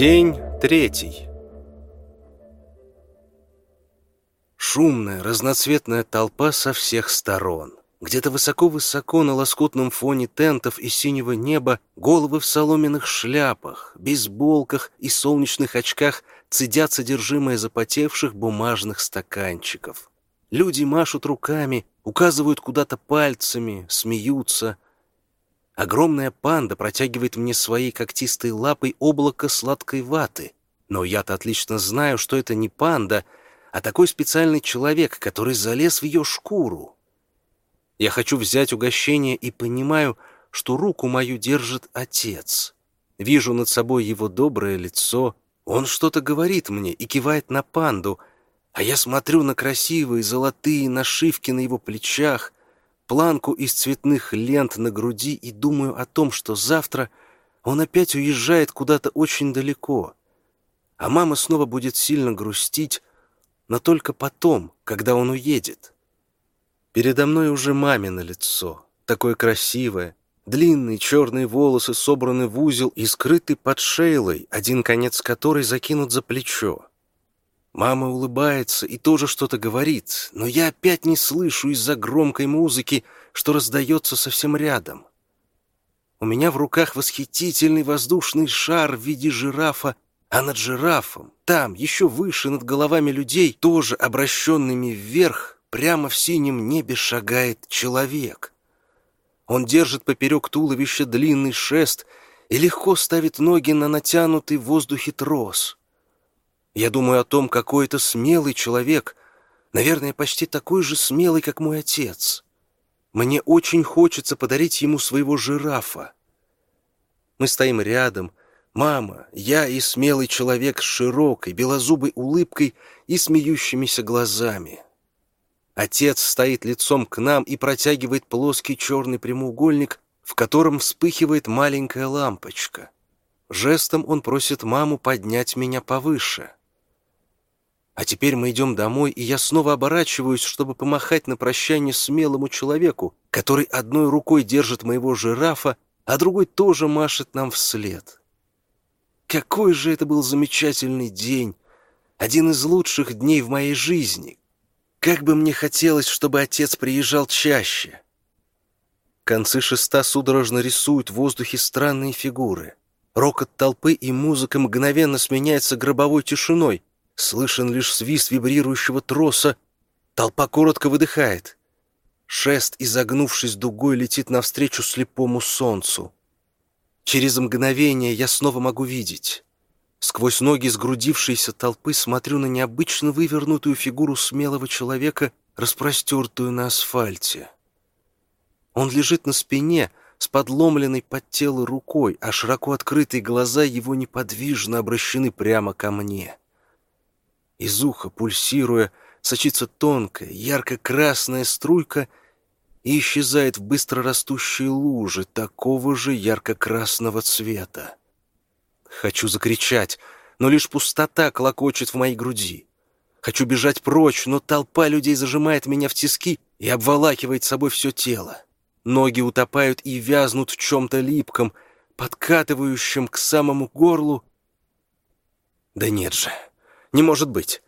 День третий. Шумная, разноцветная толпа со всех сторон. Где-то высоко-высоко на лоскутном фоне тентов и синего неба головы в соломенных шляпах, бейсболках и солнечных очках цедят содержимое запотевших бумажных стаканчиков. Люди машут руками, указывают куда-то пальцами, смеются. Огромная панда протягивает мне своей когтистой лапой облако сладкой ваты. Но я-то отлично знаю, что это не панда, а такой специальный человек, который залез в ее шкуру. Я хочу взять угощение и понимаю, что руку мою держит отец. Вижу над собой его доброе лицо. Он что-то говорит мне и кивает на панду, а я смотрю на красивые золотые нашивки на его плечах, планку из цветных лент на груди и думаю о том, что завтра он опять уезжает куда-то очень далеко, а мама снова будет сильно грустить, но только потом, когда он уедет. Передо мной уже мамино лицо, такое красивое. Длинные черные волосы собраны в узел и скрыты под шейлой, один конец которой закинут за плечо. Мама улыбается и тоже что-то говорит, но я опять не слышу из-за громкой музыки, что раздается совсем рядом. У меня в руках восхитительный воздушный шар в виде жирафа, а над жирафом, там, еще выше над головами людей, тоже обращенными вверх, прямо в синем небе шагает человек. Он держит поперек туловища длинный шест и легко ставит ноги на натянутый в воздухе трос. Я думаю о том, какой это смелый человек, наверное, почти такой же смелый, как мой отец. Мне очень хочется подарить ему своего жирафа. Мы стоим рядом, мама, я и смелый человек с широкой, белозубой улыбкой и смеющимися глазами. Отец стоит лицом к нам и протягивает плоский черный прямоугольник, в котором вспыхивает маленькая лампочка. Жестом он просит маму поднять меня повыше. А теперь мы идем домой, и я снова оборачиваюсь, чтобы помахать на прощание смелому человеку, который одной рукой держит моего жирафа, а другой тоже машет нам вслед. Какой же это был замечательный день! Один из лучших дней в моей жизни, как бы мне хотелось, чтобы отец приезжал чаще. Концы шеста судорожно рисуют в воздухе странные фигуры. Рокот толпы и музыка мгновенно сменяется гробовой тишиной. Слышен лишь свист вибрирующего троса. Толпа коротко выдыхает. Шест, изогнувшись дугой, летит навстречу слепому солнцу. Через мгновение я снова могу видеть. Сквозь ноги сгрудившейся толпы смотрю на необычно вывернутую фигуру смелого человека, распростертую на асфальте. Он лежит на спине, с подломленной под тело рукой, а широко открытые глаза его неподвижно обращены прямо ко мне. Из уха, пульсируя, сочится тонкая, ярко-красная струйка и исчезает в быстро растущей луже такого же ярко-красного цвета. Хочу закричать, но лишь пустота клокочет в моей груди. Хочу бежать прочь, но толпа людей зажимает меня в тиски и обволакивает собой все тело. Ноги утопают и вязнут в чем-то липком, подкатывающем к самому горлу. Да нет же, не может быть.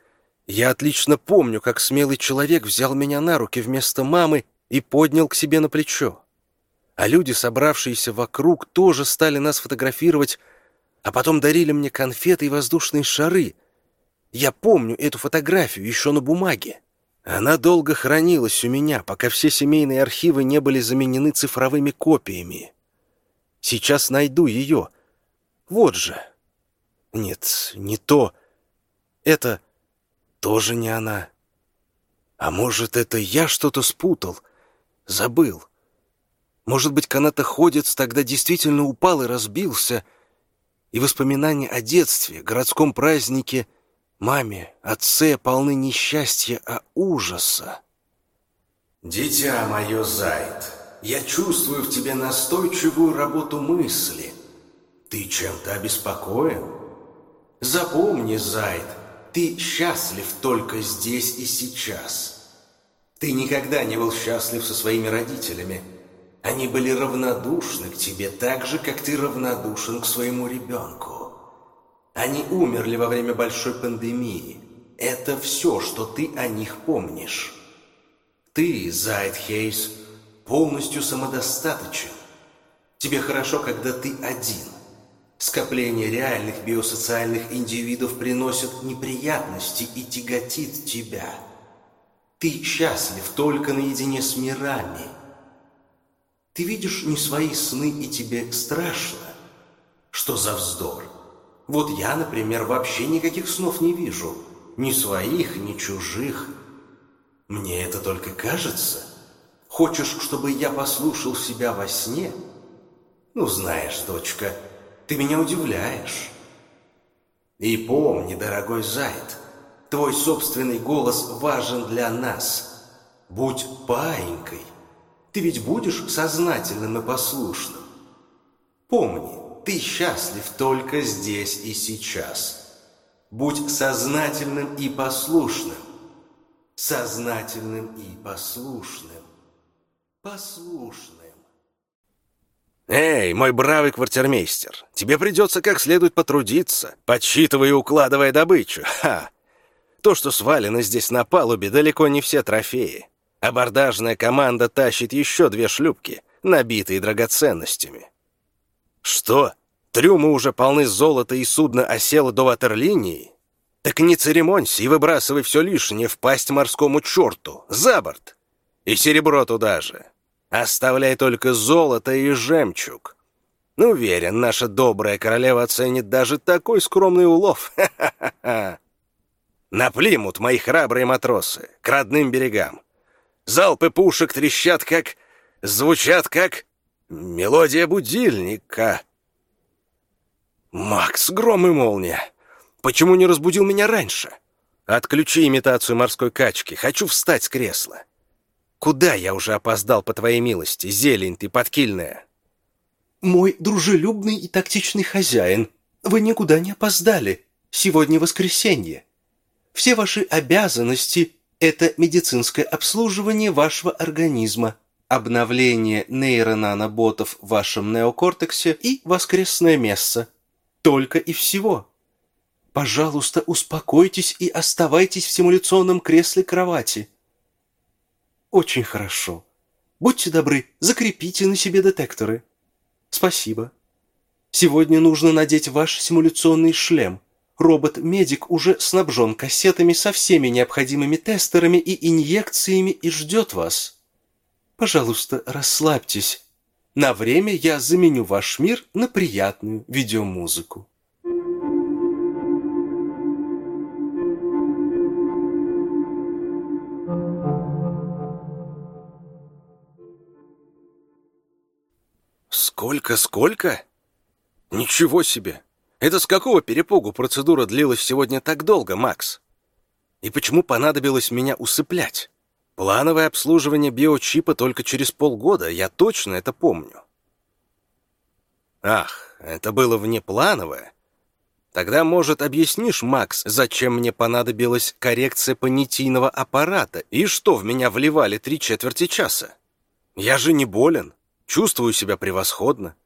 Я отлично помню, как смелый человек взял меня на руки вместо мамы и поднял к себе на плечо. А люди, собравшиеся вокруг, тоже стали нас фотографировать а потом дарили мне конфеты и воздушные шары. Я помню эту фотографию еще на бумаге. Она долго хранилась у меня, пока все семейные архивы не были заменены цифровыми копиями. Сейчас найду ее. Вот же. Нет, не то. Это тоже не она. А может, это я что-то спутал, забыл. Может быть, канатоходец тогда действительно упал и разбился — и воспоминания о детстве, городском празднике, маме, отце полны несчастья, а ужаса. «Дитя мое, Зайд, я чувствую в тебе настойчивую работу мысли. Ты чем-то обеспокоен? Запомни, Зайд, ты счастлив только здесь и сейчас. Ты никогда не был счастлив со своими родителями, они были равнодушны к тебе так же, как ты равнодушен к своему ребенку. Они умерли во время большой пандемии. Это все, что ты о них помнишь. Ты, Зайтхейс, полностью самодостаточен. Тебе хорошо, когда ты один. Скопление реальных биосоциальных индивидов приносит неприятности и тяготит тебя. Ты счастлив только наедине с мирами. Ты видишь не свои сны, и тебе страшно. Что за вздор? Вот я, например, вообще никаких снов не вижу. Ни своих, ни чужих. Мне это только кажется. Хочешь, чтобы я послушал себя во сне? Ну, знаешь, дочка, ты меня удивляешь. И помни, дорогой Зайд, твой собственный голос важен для нас. Будь паинькой. Ты ведь будешь сознательным и послушным. Помни, ты счастлив только здесь и сейчас. Будь сознательным и послушным. Сознательным и послушным. Послушным. «Эй, мой бравый квартирмейстер, тебе придется как следует потрудиться, подсчитывая и укладывая добычу. Ха! То, что свалено здесь на палубе, далеко не все трофеи. Абордажная команда тащит еще две шлюпки, набитые драгоценностями. Что? Трюмы уже полны золота и судно осело до ватерлинии? Так не церемонься и выбрасывай все лишнее в пасть морскому черту, за борт. И серебро туда же. Оставляй только золото и жемчуг. Ну, уверен, наша добрая королева оценит даже такой скромный улов. Наплимут мои храбрые матросы к родным берегам. Залпы пушек трещат, как... звучат, как... мелодия будильника. Макс, гром и молния. Почему не разбудил меня раньше? Отключи имитацию морской качки. Хочу встать с кресла. Куда я уже опоздал, по твоей милости, зелень ты подкильная?» «Мой дружелюбный и тактичный хозяин, вы никуда не опоздали. Сегодня воскресенье. Все ваши обязанности — это медицинское обслуживание вашего организма, обновление нейронаноботов в вашем неокортексе и воскресное место. Только и всего. Пожалуйста, успокойтесь и оставайтесь в симуляционном кресле кровати. Очень хорошо. Будьте добры, закрепите на себе детекторы. Спасибо. Сегодня нужно надеть ваш симуляционный шлем. Робот-медик уже снабжен кассетами со всеми необходимыми тестерами и инъекциями и ждет вас. Пожалуйста, расслабьтесь. На время я заменю ваш мир на приятную видеомузыку. Сколько, сколько? Ничего себе! Это с какого перепугу процедура длилась сегодня так долго, Макс? И почему понадобилось меня усыплять? Плановое обслуживание биочипа только через полгода, я точно это помню. Ах, это было внеплановое? Тогда, может, объяснишь, Макс, зачем мне понадобилась коррекция понятийного аппарата и что в меня вливали три четверти часа? Я же не болен. Чувствую себя превосходно.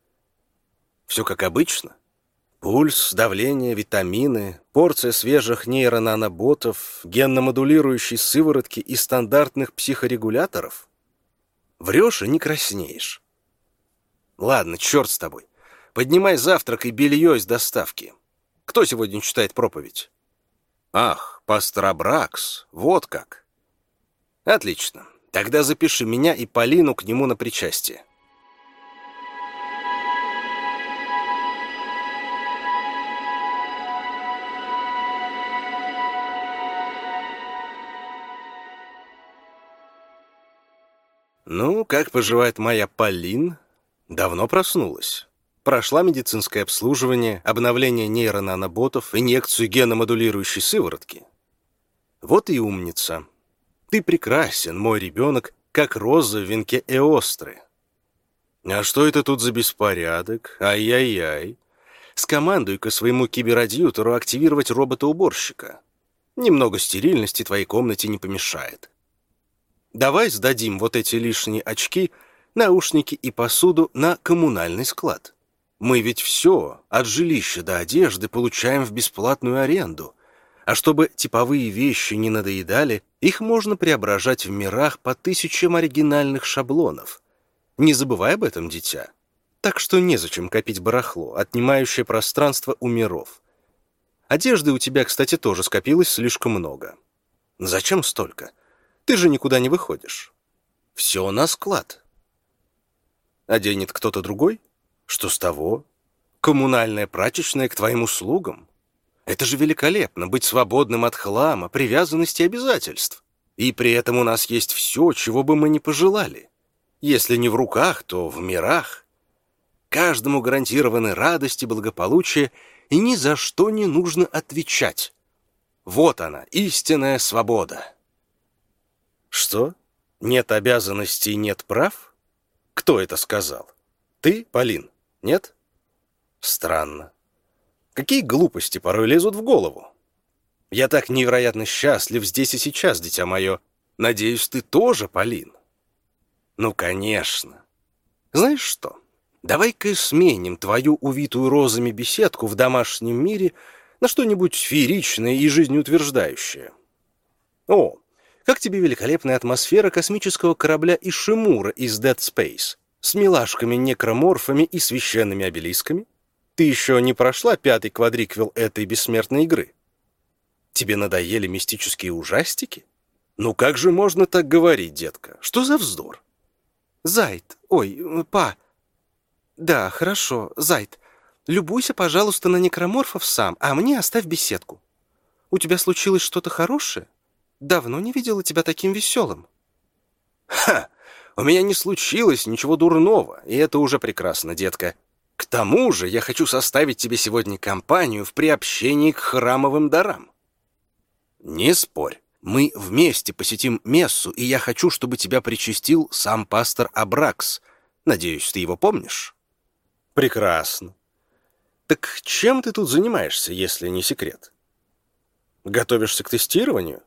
Все как обычно. Пульс, давление, витамины, порция свежих нейронаноботов, генно-модулирующей сыворотки и стандартных психорегуляторов. Врешь и не краснеешь. Ладно, черт с тобой. Поднимай завтрак и белье из доставки. Кто сегодня читает проповедь? Ах, пастор Абракс, вот как. Отлично. Тогда запиши меня и Полину к нему на причастие. «Ну, как поживает моя Полин?» «Давно проснулась. Прошла медицинское обслуживание, обновление нейронаноботов, инъекцию геномодулирующей сыворотки. Вот и умница. Ты прекрасен, мой ребенок, как роза в венке Эостры. А что это тут за беспорядок? Ай-яй-яй. Скомандуй-ка своему киберрадиатору активировать робота-уборщика. Немного стерильности твоей комнате не помешает. Давай сдадим вот эти лишние очки, наушники и посуду на коммунальный склад. Мы ведь все, от жилища до одежды, получаем в бесплатную аренду. А чтобы типовые вещи не надоедали, их можно преображать в мирах по тысячам оригинальных шаблонов. Не забывай об этом, дитя. Так что незачем копить барахло, отнимающее пространство у миров. Одежды у тебя, кстати, тоже скопилось слишком много. Зачем столько? Ты же никуда не выходишь. Все на склад. Оденет кто-то другой? Что с того? Коммунальная прачечная к твоим услугам? Это же великолепно, быть свободным от хлама, привязанности и обязательств. И при этом у нас есть все, чего бы мы ни пожелали. Если не в руках, то в мирах. Каждому гарантированы радость и благополучие, и ни за что не нужно отвечать. Вот она, истинная свобода. Что? Нет обязанностей, нет прав? Кто это сказал? Ты, Полин? Нет? Странно. Какие глупости порой лезут в голову? Я так невероятно счастлив здесь и сейчас, дитя мое. Надеюсь, ты тоже, Полин. Ну, конечно. Знаешь что? Давай-ка сменим твою увитую розами беседку в домашнем мире на что-нибудь фееричное и жизнеутверждающее. О, как тебе великолепная атмосфера космического корабля Ишимура из Dead Space с милашками-некроморфами и священными обелисками? Ты еще не прошла пятый квадриквел этой бессмертной игры? Тебе надоели мистические ужастики? Ну как же можно так говорить, детка? Что за вздор? Зайт, ой, па. Да, хорошо, Зайт. Любуйся, пожалуйста, на некроморфов сам, а мне оставь беседку. У тебя случилось что-то хорошее? Давно не видела тебя таким веселым. Ха! У меня не случилось ничего дурного, и это уже прекрасно, детка. К тому же я хочу составить тебе сегодня компанию в приобщении к храмовым дарам. Не спорь. Мы вместе посетим мессу, и я хочу, чтобы тебя причастил сам пастор Абракс. Надеюсь, ты его помнишь? Прекрасно. Так чем ты тут занимаешься, если не секрет? Готовишься к тестированию?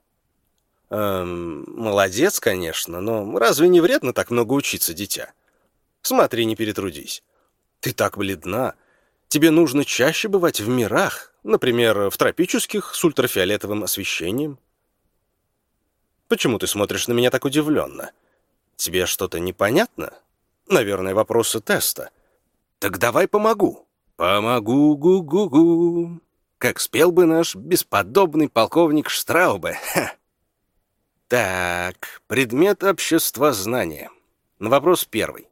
Эм, молодец, конечно, но разве не вредно так много учиться, дитя? Смотри, не перетрудись. Ты так бледна. Тебе нужно чаще бывать в мирах, например, в тропических с ультрафиолетовым освещением. Почему ты смотришь на меня так удивленно? Тебе что-то непонятно? Наверное, вопросы теста. Так давай помогу. Помогу, гу-гу-гу. Как спел бы наш бесподобный полковник Штраубе. Ха. Так, предмет общества знания. На вопрос первый.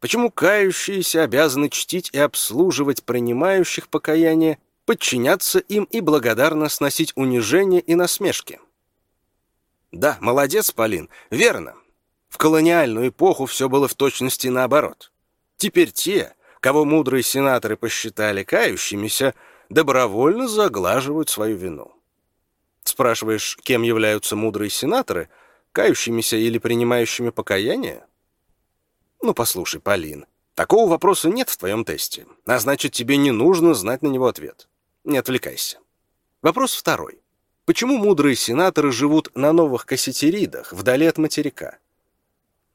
Почему кающиеся обязаны чтить и обслуживать принимающих покаяние, подчиняться им и благодарно сносить унижение и насмешки? Да, молодец, Полин, верно. В колониальную эпоху все было в точности наоборот. Теперь те, кого мудрые сенаторы посчитали кающимися, добровольно заглаживают свою вину. Спрашиваешь, кем являются мудрые сенаторы, кающимися или принимающими покаяние? Ну, послушай, Полин, такого вопроса нет в твоем тесте, а значит, тебе не нужно знать на него ответ. Не отвлекайся. Вопрос второй. Почему мудрые сенаторы живут на новых кассетеридах, вдали от материка?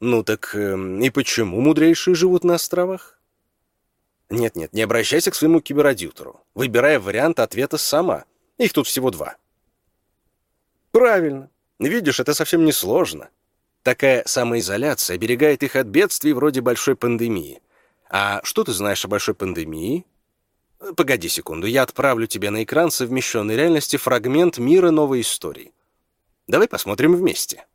Ну так э, и почему мудрейшие живут на островах? Нет-нет, не обращайся к своему киберадьютору, выбирая вариант ответа сама. Их тут всего два. Правильно. Видишь, это совсем не сложно. Такая самоизоляция оберегает их от бедствий вроде большой пандемии. А что ты знаешь о большой пандемии? Погоди секунду, я отправлю тебе на экран совмещенной реальности фрагмент мира новой истории. Давай посмотрим вместе.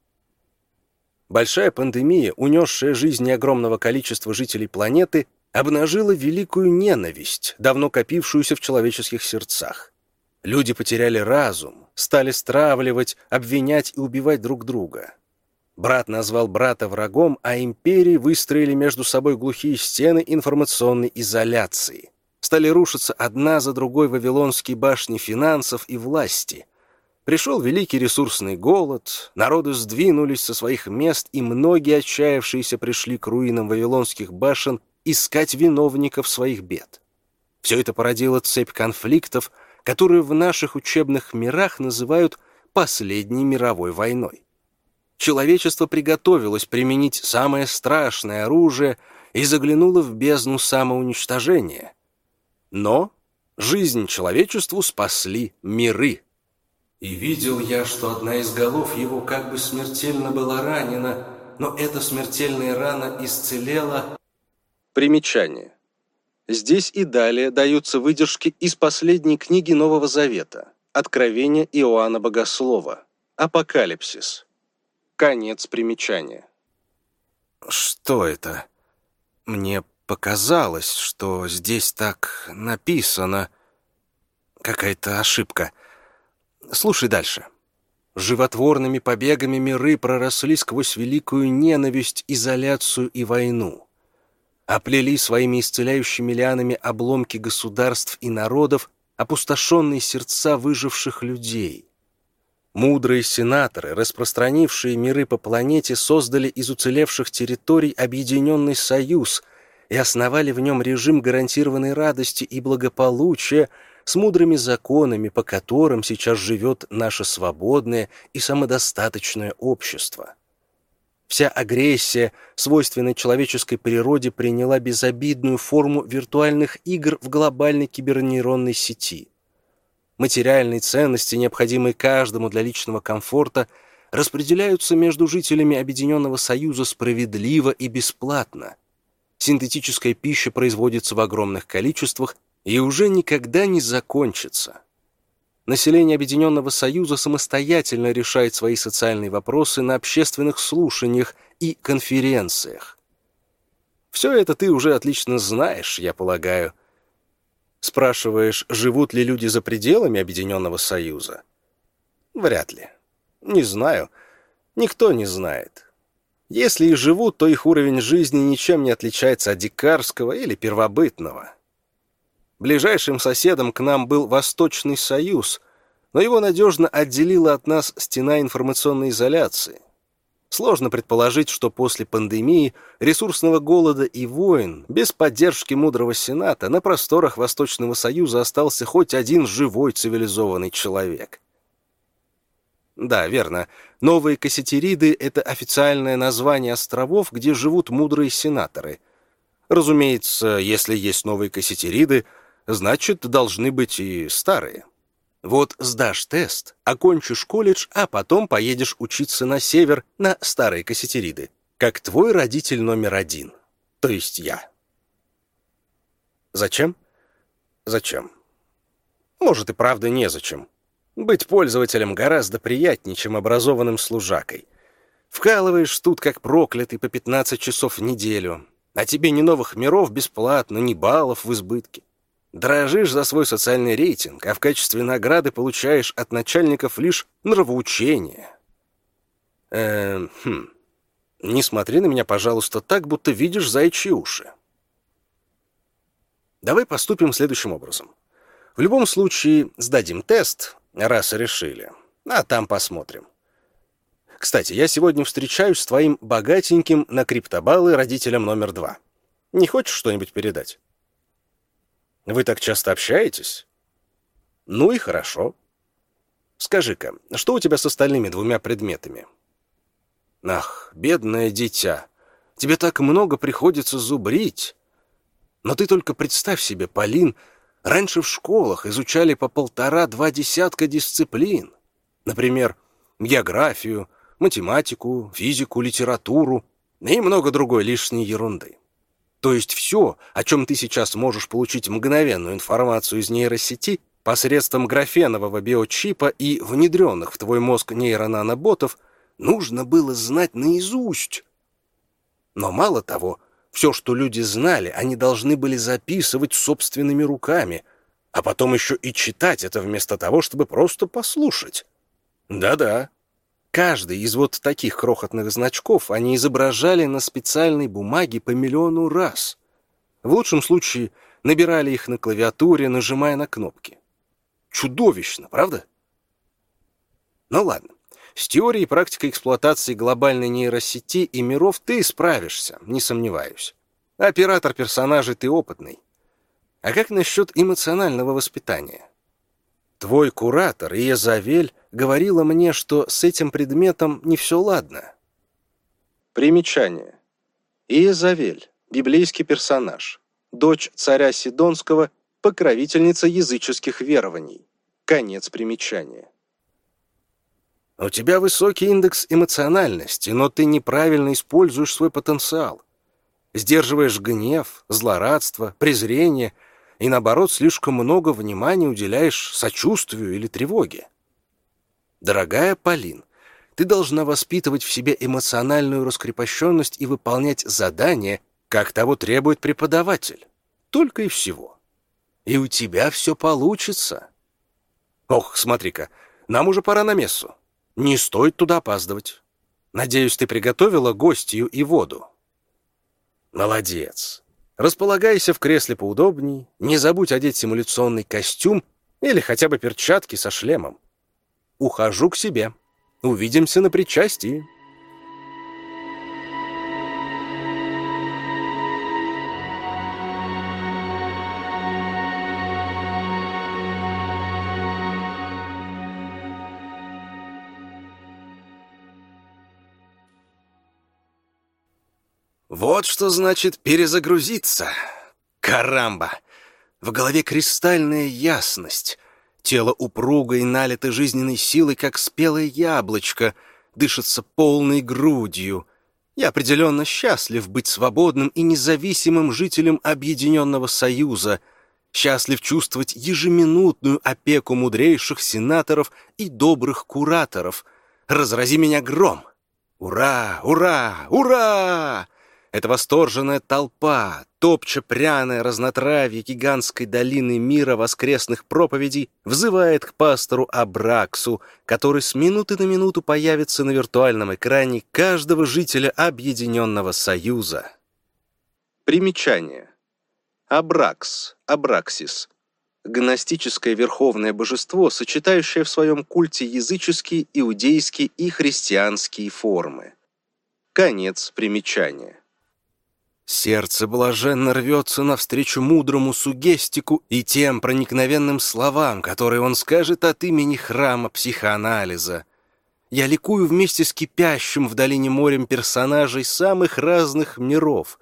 Большая пандемия, унесшая жизни огромного количества жителей планеты, обнажила великую ненависть, давно копившуюся в человеческих сердцах. Люди потеряли разум, стали стравливать, обвинять и убивать друг друга. Брат назвал брата врагом, а империи выстроили между собой глухие стены информационной изоляции. Стали рушиться одна за другой вавилонские башни финансов и власти. Пришел великий ресурсный голод, народы сдвинулись со своих мест, и многие отчаявшиеся пришли к руинам вавилонских башен искать виновников своих бед. Все это породило цепь конфликтов, которую в наших учебных мирах называют «последней мировой войной». Человечество приготовилось применить самое страшное оружие и заглянула в бездну самоуничтожения. Но жизнь человечеству спасли миры. И видел я, что одна из голов его как бы смертельно была ранена, но эта смертельная рана исцелела. Примечание. Здесь и далее даются выдержки из последней книги Нового Завета «Откровение Иоанна Богослова. Апокалипсис». Конец примечания. Что это? Мне показалось, что здесь так написано. Какая-то ошибка. Слушай дальше. Животворными побегами миры проросли сквозь великую ненависть, изоляцию и войну. Оплели своими исцеляющими лианами обломки государств и народов, опустошенные сердца выживших людей. Мудрые сенаторы, распространившие миры по планете, создали из уцелевших территорий объединенный союз и основали в нем режим гарантированной радости и благополучия, с мудрыми законами, по которым сейчас живет наше свободное и самодостаточное общество. Вся агрессия, свойственная человеческой природе, приняла безобидную форму виртуальных игр в глобальной кибернейронной сети. Материальные ценности, необходимые каждому для личного комфорта, распределяются между жителями Объединенного Союза справедливо и бесплатно. Синтетическая пища производится в огромных количествах и уже никогда не закончится. Население Объединенного Союза самостоятельно решает свои социальные вопросы на общественных слушаниях и конференциях. Все это ты уже отлично знаешь, я полагаю. Спрашиваешь, живут ли люди за пределами Объединенного Союза? Вряд ли. Не знаю. Никто не знает. Если и живут, то их уровень жизни ничем не отличается от дикарского или первобытного. Ближайшим соседом к нам был Восточный Союз, но его надежно отделила от нас стена информационной изоляции. Сложно предположить, что после пандемии, ресурсного голода и войн, без поддержки мудрого Сената, на просторах Восточного Союза остался хоть один живой цивилизованный человек. Да, верно. Новые кассетериды — это официальное название островов, где живут мудрые сенаторы. Разумеется, если есть новые кассетериды — значит, должны быть и старые. Вот сдашь тест, окончишь колледж, а потом поедешь учиться на север на старые кассетериды, как твой родитель номер один, то есть я. Зачем? Зачем? Может и правда незачем. Быть пользователем гораздо приятнее, чем образованным служакой. Вкалываешь тут как проклятый по 15 часов в неделю, а тебе ни новых миров бесплатно, ни баллов в избытке. Дрожишь за свой социальный рейтинг, а в качестве награды получаешь от начальников лишь нравоучение. Эм, хм. Не смотри на меня, пожалуйста, так, будто видишь зайчьи уши. Давай поступим следующим образом. В любом случае, сдадим тест, раз решили, а там посмотрим. Кстати, я сегодня встречаюсь с твоим богатеньким на криптобаллы родителем номер два. Не хочешь что-нибудь передать? Вы так часто общаетесь? Ну и хорошо. Скажи-ка, что у тебя с остальными двумя предметами? Ах, бедное дитя, тебе так много приходится зубрить. Но ты только представь себе, Полин, раньше в школах изучали по полтора-два десятка дисциплин. Например, географию, математику, физику, литературу и много другой лишней ерунды. То есть все, о чем ты сейчас можешь получить мгновенную информацию из нейросети посредством графенового биочипа и внедренных в твой мозг нейронаноботов, нужно было знать наизусть. Но мало того, все, что люди знали, они должны были записывать собственными руками, а потом еще и читать это вместо того, чтобы просто послушать. Да-да, Каждый из вот таких крохотных значков они изображали на специальной бумаге по миллиону раз. В лучшем случае набирали их на клавиатуре, нажимая на кнопки. Чудовищно, правда? Ну ладно. С теорией и практикой эксплуатации глобальной нейросети и миров ты справишься, не сомневаюсь. Оператор персонажей ты опытный. А как насчет эмоционального воспитания? Твой куратор, Иезавель, говорила мне, что с этим предметом не все ладно. Примечание. Иезавель. библейский персонаж, дочь царя Сидонского, покровительница языческих верований. Конец примечания. У тебя высокий индекс эмоциональности, но ты неправильно используешь свой потенциал. Сдерживаешь гнев, злорадство, презрение и, наоборот, слишком много внимания уделяешь сочувствию или тревоге. Дорогая Полин, ты должна воспитывать в себе эмоциональную раскрепощенность и выполнять задания, как того требует преподаватель. Только и всего. И у тебя все получится. Ох, смотри-ка, нам уже пора на мессу. Не стоит туда опаздывать. Надеюсь, ты приготовила гостью и воду. Молодец. Располагайся в кресле поудобней, не забудь одеть симуляционный костюм или хотя бы перчатки со шлемом. Ухожу к себе. Увидимся на причастии. Вот что значит перезагрузиться. Карамба! В голове кристальная ясность. Тело упругое и налито жизненной силой, как спелое яблочко, дышится полной грудью. Я определенно счастлив быть свободным и независимым жителем Объединенного Союза, счастлив чувствовать ежеминутную опеку мудрейших сенаторов и добрых кураторов. Разрази меня гром! Ура! Ура! Ура! Это восторженная толпа, топча пряное разнотравье гигантской долины мира воскресных проповедей, взывает к пастору Абраксу, который с минуты на минуту появится на виртуальном экране каждого жителя Объединенного Союза. Примечание. Абракс, Абраксис. Гностическое верховное божество, сочетающее в своем культе языческие, иудейские и христианские формы. Конец примечания. Сердце блаженно рвется навстречу мудрому сугестику и тем проникновенным словам, которые он скажет от имени храма психоанализа. Я ликую вместе с кипящим в долине морем персонажей самых разных миров.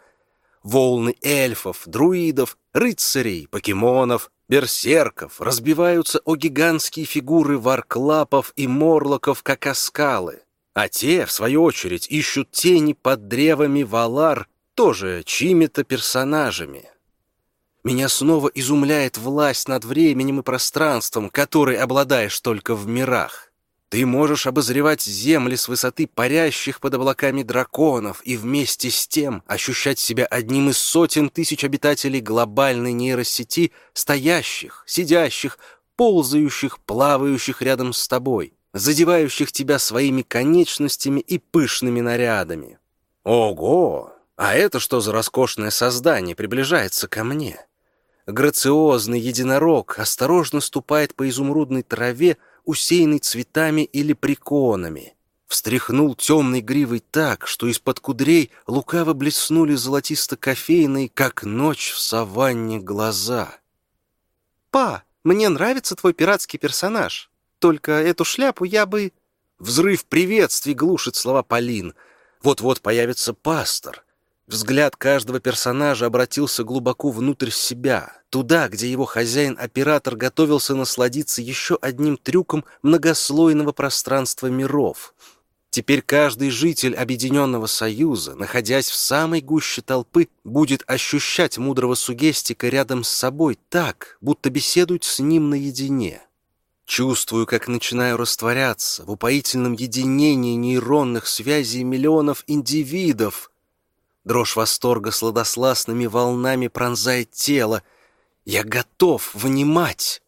Волны эльфов, друидов, рыцарей, покемонов, берсерков разбиваются о гигантские фигуры варклапов и морлоков, как о скалы. А те, в свою очередь, ищут тени под древами валар тоже чьими-то персонажами. Меня снова изумляет власть над временем и пространством, которой обладаешь только в мирах. Ты можешь обозревать земли с высоты парящих под облаками драконов и вместе с тем ощущать себя одним из сотен тысяч обитателей глобальной нейросети, стоящих, сидящих, ползающих, плавающих рядом с тобой, задевающих тебя своими конечностями и пышными нарядами. Ого! А это что за роскошное создание приближается ко мне? Грациозный единорог осторожно ступает по изумрудной траве, усеянной цветами или приконами. Встряхнул темной гривой так, что из-под кудрей лукаво блеснули золотисто-кофейные, как ночь в саванне, глаза. «Па, мне нравится твой пиратский персонаж. Только эту шляпу я бы...» Взрыв приветствий глушит слова Полин. Вот-вот появится пастор. Взгляд каждого персонажа обратился глубоко внутрь себя, туда, где его хозяин-оператор готовился насладиться еще одним трюком многослойного пространства миров. Теперь каждый житель Объединенного Союза, находясь в самой гуще толпы, будет ощущать мудрого сугестика рядом с собой так, будто беседует с ним наедине. Чувствую, как начинаю растворяться в упоительном единении нейронных связей миллионов индивидов, Дрожь восторга сладосластными волнами пронзает тело. Я готов внимать,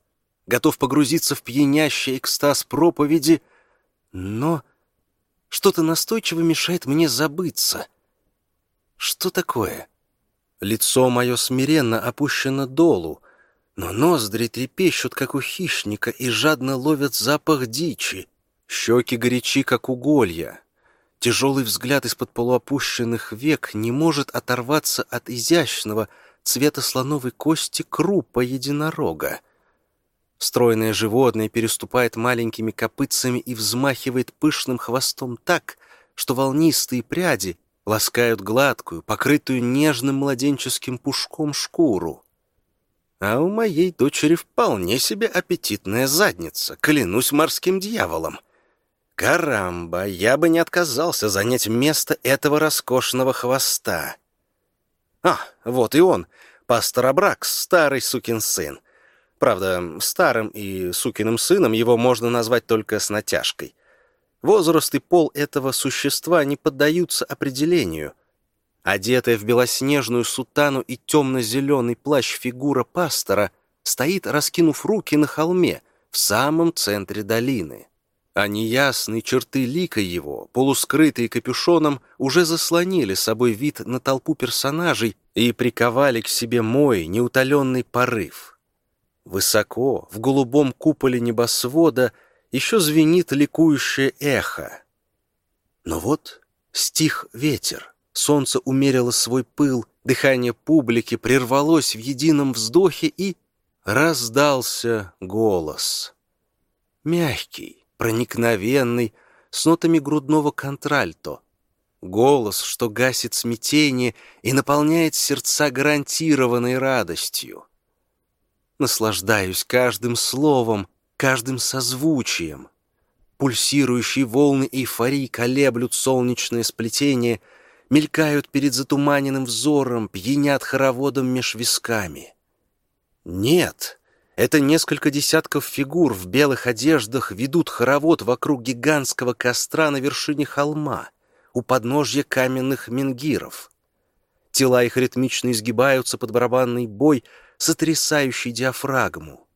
готов погрузиться в пьянящий экстаз проповеди, но что-то настойчиво мешает мне забыться. Что такое? Лицо мое смиренно опущено долу, но ноздри трепещут, как у хищника, и жадно ловят запах дичи. Щеки горячи, как уголья. Тяжелый взгляд из-под полуопущенных век не может оторваться от изящного цвета слоновой кости крупа единорога. Стройное животное переступает маленькими копытцами и взмахивает пышным хвостом так, что волнистые пряди, ласкают гладкую, покрытую нежным младенческим пушком шкуру. А у моей дочери вполне себе аппетитная задница, клянусь морским дьяволом. Карамба, я бы не отказался занять место этого роскошного хвоста. А, вот и он, пастор Абракс, старый сукин сын. Правда, старым и сукиным сыном его можно назвать только с натяжкой. Возраст и пол этого существа не поддаются определению. Одетая в белоснежную сутану и темно-зеленый плащ фигура пастора стоит, раскинув руки на холме, в самом центре долины а неясные черты лика его, полускрытые капюшоном, уже заслонили собой вид на толпу персонажей и приковали к себе мой неутоленный порыв. Высоко, в голубом куполе небосвода, еще звенит ликующее эхо. Но вот стих ветер, солнце умерило свой пыл, дыхание публики прервалось в едином вздохе и раздался голос. Мягкий, проникновенный, с нотами грудного контральто. Голос, что гасит смятение и наполняет сердца гарантированной радостью. Наслаждаюсь каждым словом, каждым созвучием. Пульсирующие волны эйфории колеблют солнечное сплетение, мелькают перед затуманенным взором, пьянят хороводом меж висками. Нет, это несколько десятков фигур в белых одеждах ведут хоровод вокруг гигантского костра на вершине холма, у подножья каменных менгиров. Тела их ритмично изгибаются под барабанный бой, сотрясающий диафрагму.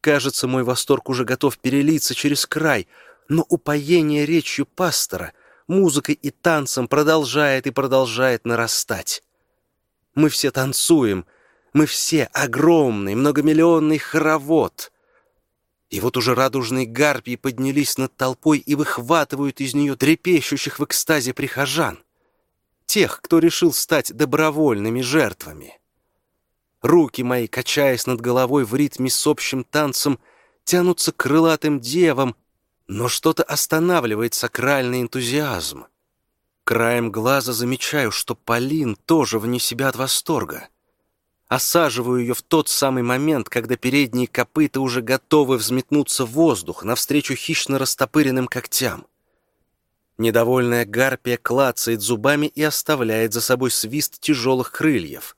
Кажется, мой восторг уже готов перелиться через край, но упоение речью пастора, музыкой и танцем продолжает и продолжает нарастать. Мы все танцуем — мы все огромный, многомиллионный хоровод. И вот уже радужные гарпии поднялись над толпой и выхватывают из нее трепещущих в экстазе прихожан. Тех, кто решил стать добровольными жертвами. Руки мои, качаясь над головой в ритме с общим танцем, тянутся крылатым девам, но что-то останавливает сакральный энтузиазм. Краем глаза замечаю, что Полин тоже вне себя от восторга осаживаю ее в тот самый момент, когда передние копыта уже готовы взметнуться в воздух навстречу хищно растопыренным когтям. Недовольная гарпия клацает зубами и оставляет за собой свист тяжелых крыльев.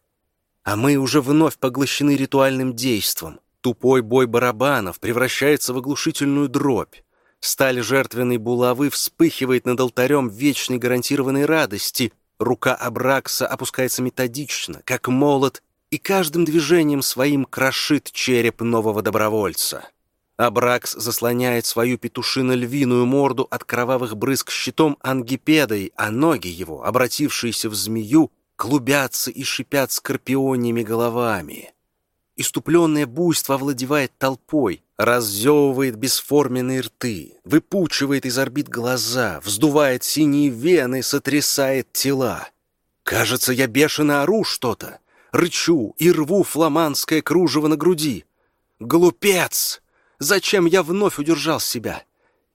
А мы уже вновь поглощены ритуальным действом. Тупой бой барабанов превращается в оглушительную дробь. Сталь жертвенной булавы вспыхивает над алтарем вечной гарантированной радости. Рука Абракса опускается методично, как молот, и каждым движением своим крошит череп нового добровольца. Абракс заслоняет свою петушино-львиную морду от кровавых брызг щитом ангипедой, а ноги его, обратившиеся в змею, клубятся и шипят скорпионими головами. Иступленное буйство овладевает толпой, раззевывает бесформенные рты, выпучивает из орбит глаза, вздувает синие вены, сотрясает тела. Кажется, я бешено ору что-то, рычу и рву фламандское кружево на груди. Глупец! Зачем я вновь удержал себя?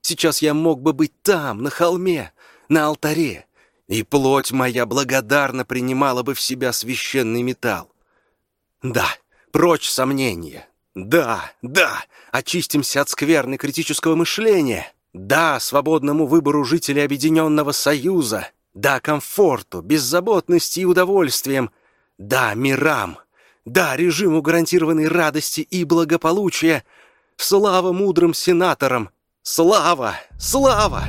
Сейчас я мог бы быть там, на холме, на алтаре, и плоть моя благодарно принимала бы в себя священный металл. Да, прочь сомнения. Да, да, очистимся от скверны критического мышления. Да, свободному выбору жителей Объединенного Союза. Да, комфорту, беззаботности и удовольствиям — да, мирам! Да, режиму гарантированной радости и благополучия! Слава мудрым сенаторам! Слава! Слава!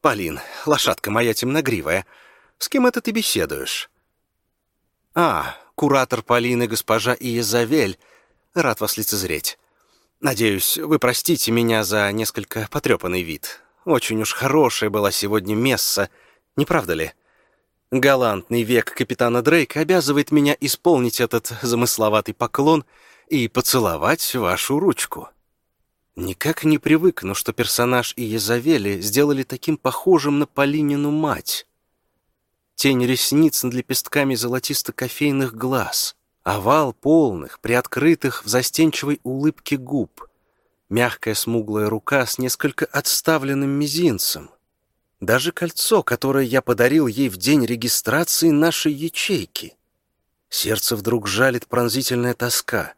Полин, лошадка моя темногривая, с кем это ты беседуешь? А, куратор Полины госпожа Иезавель — Рад вас лицезреть. Надеюсь, вы простите меня за несколько потрепанный вид. Очень уж хорошая была сегодня месса, не правда ли? Галантный век капитана Дрейка обязывает меня исполнить этот замысловатый поклон и поцеловать вашу ручку. Никак не привыкну, что персонаж Иезавели сделали таким похожим на Полинину мать. Тень ресниц над лепестками золотисто-кофейных глаз — Овал полных, приоткрытых в застенчивой улыбке губ. Мягкая смуглая рука с несколько отставленным мизинцем. Даже кольцо, которое я подарил ей в день регистрации нашей ячейки. Сердце вдруг жалит пронзительная тоска.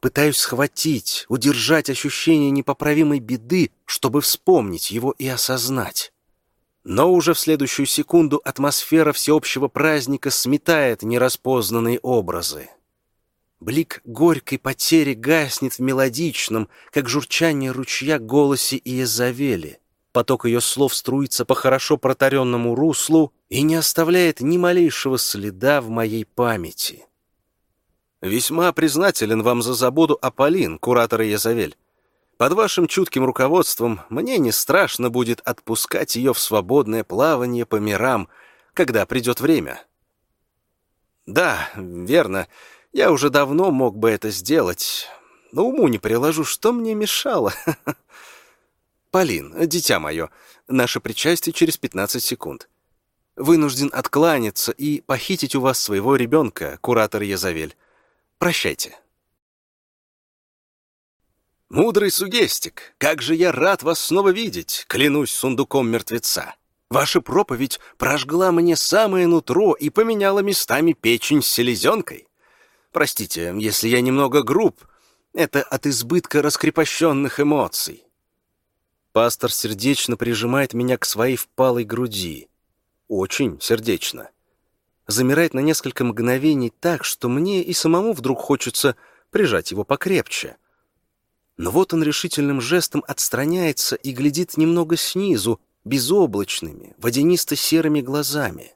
Пытаюсь схватить, удержать ощущение непоправимой беды, чтобы вспомнить его и осознать. Но уже в следующую секунду атмосфера всеобщего праздника сметает нераспознанные образы. Блик горькой потери гаснет в мелодичном, как журчание ручья, голосе Иезавели. Поток ее слов струится по хорошо протаренному руслу и не оставляет ни малейшего следа в моей памяти. Весьма признателен вам за заботу о Полин, куратор Иезавель. Под вашим чутким руководством мне не страшно будет отпускать ее в свободное плавание по мирам, когда придет время. Да, верно, я уже давно мог бы это сделать, но уму не приложу, что мне мешало. Полин, дитя мое, наше причастие через 15 секунд. Вынужден откланяться и похитить у вас своего ребенка, куратор Язавель. Прощайте. Мудрый сугестик, как же я рад вас снова видеть, клянусь сундуком мертвеца. Ваша проповедь прожгла мне самое нутро и поменяла местами печень с селезенкой. Простите, если я немного груб, это от избытка раскрепощенных эмоций. Пастор сердечно прижимает меня к своей впалой груди. Очень сердечно. Замирает на несколько мгновений так, что мне и самому вдруг хочется прижать его покрепче. Но вот он решительным жестом отстраняется и глядит немного снизу, безоблачными, водянисто-серыми глазами.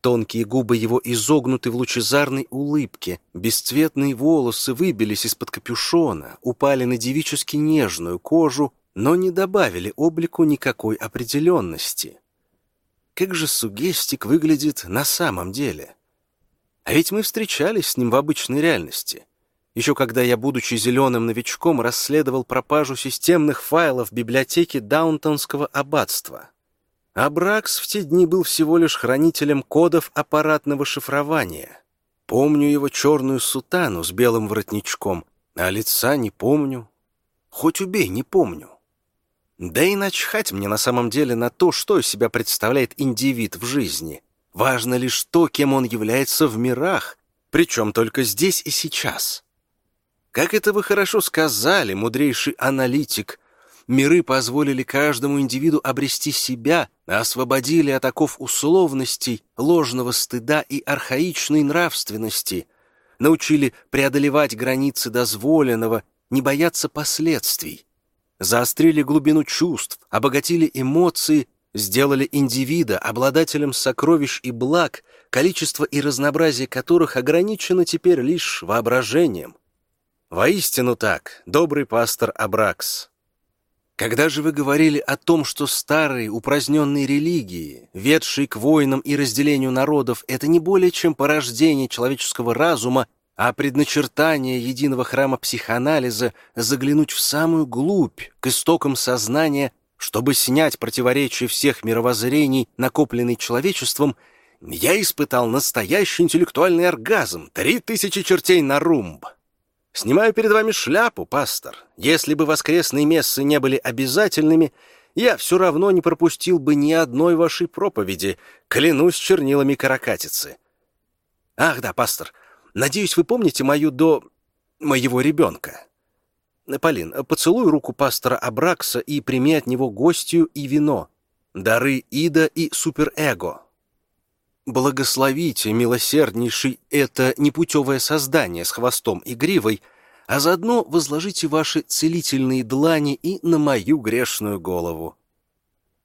Тонкие губы его изогнуты в лучезарной улыбке, бесцветные волосы выбились из-под капюшона, упали на девически нежную кожу, но не добавили облику никакой определенности. Как же Сугестик выглядит на самом деле? А ведь мы встречались с ним в обычной реальности еще когда я, будучи зеленым новичком, расследовал пропажу системных файлов в библиотеке Даунтонского аббатства. А Бракс в те дни был всего лишь хранителем кодов аппаратного шифрования. Помню его черную сутану с белым воротничком, а лица не помню. Хоть убей, не помню. Да и начхать мне на самом деле на то, что из себя представляет индивид в жизни. Важно лишь то, кем он является в мирах, причем только здесь и сейчас. Как это вы хорошо сказали, мудрейший аналитик. Миры позволили каждому индивиду обрести себя, освободили от оков условностей, ложного стыда и архаичной нравственности, научили преодолевать границы дозволенного, не бояться последствий, заострили глубину чувств, обогатили эмоции, сделали индивида обладателем сокровищ и благ, количество и разнообразие которых ограничено теперь лишь воображением. Воистину так, добрый пастор Абракс. Когда же вы говорили о том, что старые упраздненные религии, ведшие к войнам и разделению народов, это не более чем порождение человеческого разума, а предначертание единого храма психоанализа заглянуть в самую глубь, к истокам сознания, чтобы снять противоречия всех мировоззрений, накопленные человечеством, я испытал настоящий интеллектуальный оргазм, три тысячи чертей на румб. Снимаю перед вами шляпу, пастор. Если бы воскресные мессы не были обязательными, я все равно не пропустил бы ни одной вашей проповеди, клянусь чернилами каракатицы. Ах да, пастор, надеюсь, вы помните мою до... моего ребенка. Полин, поцелуй руку пастора Абракса и прими от него гостью и вино. Дары Ида и суперэго. Благословите, милосерднейший, это непутевое создание с хвостом и гривой, а заодно возложите ваши целительные длани и на мою грешную голову.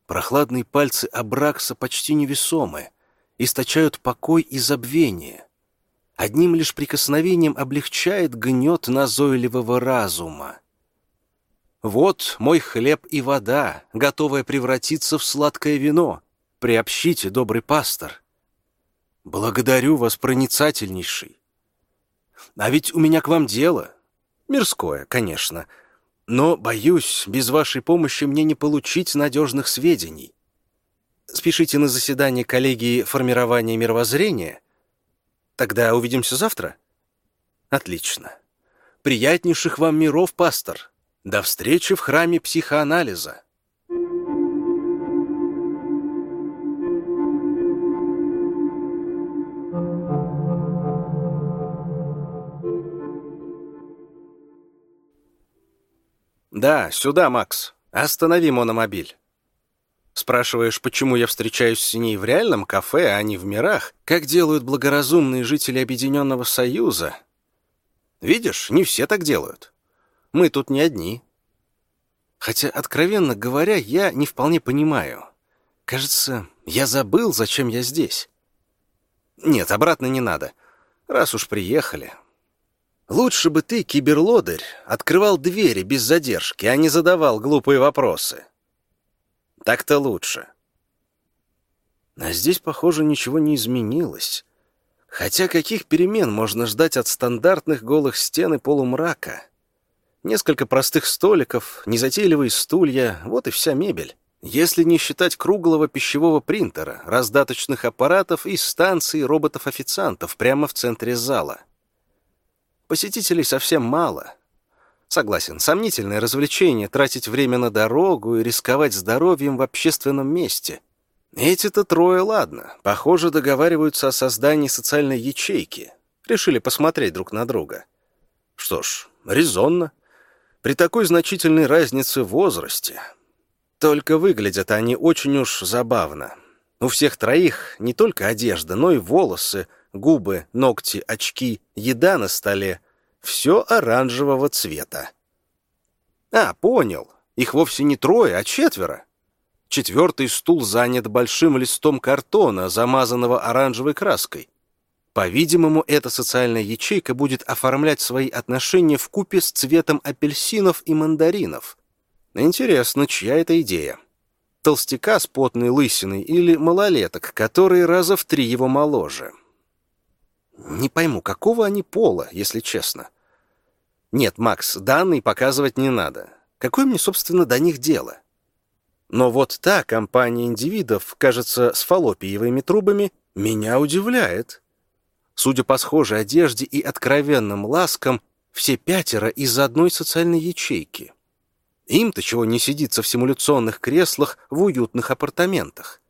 Прохладные пальцы Абракса почти невесомы, источают покой и забвение. Одним лишь прикосновением облегчает гнет назойливого разума. Вот мой хлеб и вода, готовая превратиться в сладкое вино. Приобщите, добрый пастор. «Благодарю вас, проницательнейший. А ведь у меня к вам дело. Мирское, конечно. Но, боюсь, без вашей помощи мне не получить надежных сведений. Спешите на заседание коллегии формирования мировоззрения. Тогда увидимся завтра. Отлично. Приятнейших вам миров, пастор. До встречи в храме психоанализа. Да, сюда, Макс. Останови мономобиль. Спрашиваешь, почему я встречаюсь с ней в реальном кафе, а не в мирах, как делают благоразумные жители Объединенного Союза? Видишь, не все так делают. Мы тут не одни. Хотя, откровенно говоря, я не вполне понимаю. Кажется, я забыл, зачем я здесь. Нет, обратно не надо. Раз уж приехали. Лучше бы ты, киберлодарь, открывал двери без задержки, а не задавал глупые вопросы. Так-то лучше. А здесь, похоже, ничего не изменилось. Хотя каких перемен можно ждать от стандартных голых стен и полумрака? Несколько простых столиков, незатейливые стулья — вот и вся мебель. Если не считать круглого пищевого принтера, раздаточных аппаратов и станций роботов-официантов прямо в центре зала. Посетителей совсем мало, Согласен, сомнительное развлечение тратить время на дорогу и рисковать здоровьем в общественном месте. Эти-то трое, ладно, похоже, договариваются о создании социальной ячейки. Решили посмотреть друг на друга. Что ж, резонно. При такой значительной разнице в возрасте. Только выглядят они очень уж забавно. У всех троих не только одежда, но и волосы, губы, ногти, очки, еда на столе — все оранжевого цвета. А, понял. Их вовсе не трое, а четверо. Четвертый стул занят большим листом картона, замазанного оранжевой краской. По-видимому, эта социальная ячейка будет оформлять свои отношения в купе с цветом апельсинов и мандаринов. Интересно, чья это идея? Толстяка с потной лысиной или малолеток, которые раза в три его моложе? Не пойму, какого они пола, если честно. Нет, Макс, данные показывать не надо. Какое мне, собственно, до них дело? Но вот та компания индивидов, кажется, с фаллопиевыми трубами, меня удивляет. Судя по схожей одежде и откровенным ласкам, все пятеро из одной социальной ячейки. Им-то чего не сидится в симуляционных креслах в уютных апартаментах.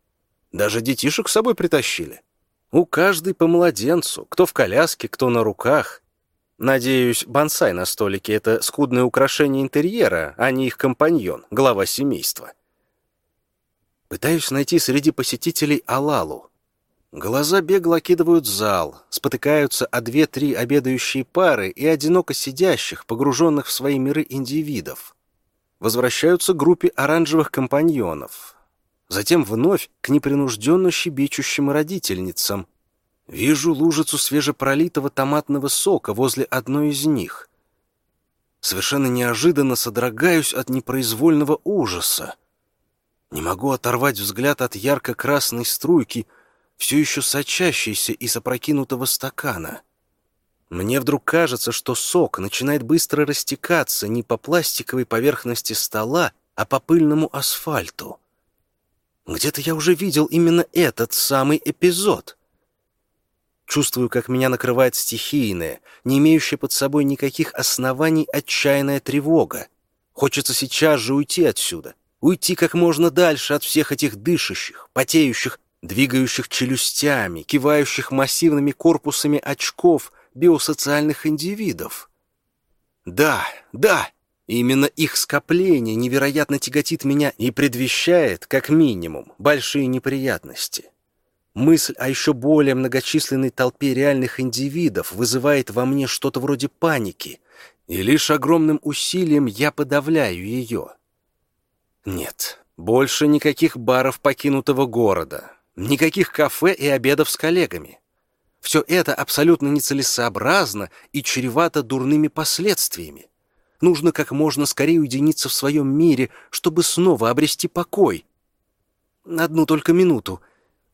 Даже детишек с собой притащили. У каждой по младенцу, кто в коляске, кто на руках. Надеюсь, бонсай на столике — это скудное украшение интерьера, а не их компаньон, глава семейства. Пытаюсь найти среди посетителей Алалу. Глаза бегло окидывают зал, спотыкаются о две-три обедающие пары и одиноко сидящих, погруженных в свои миры индивидов. Возвращаются к группе оранжевых компаньонов, затем вновь к непринужденно щебечущим родительницам. Вижу лужицу свежепролитого томатного сока возле одной из них. Совершенно неожиданно содрогаюсь от непроизвольного ужаса. Не могу оторвать взгляд от ярко-красной струйки, все еще сочащейся из опрокинутого стакана. Мне вдруг кажется, что сок начинает быстро растекаться не по пластиковой поверхности стола, а по пыльному асфальту. Где-то я уже видел именно этот самый эпизод. Чувствую, как меня накрывает стихийная, не имеющая под собой никаких оснований отчаянная тревога. Хочется сейчас же уйти отсюда. Уйти как можно дальше от всех этих дышащих, потеющих, двигающих челюстями, кивающих массивными корпусами очков биосоциальных индивидов. Да, да, Именно их скопление невероятно тяготит меня и предвещает, как минимум, большие неприятности. Мысль о еще более многочисленной толпе реальных индивидов вызывает во мне что-то вроде паники, и лишь огромным усилием я подавляю ее. Нет, больше никаких баров покинутого города, никаких кафе и обедов с коллегами. Все это абсолютно нецелесообразно и чревато дурными последствиями. Нужно как можно скорее уединиться в своем мире, чтобы снова обрести покой. Одну только минуту.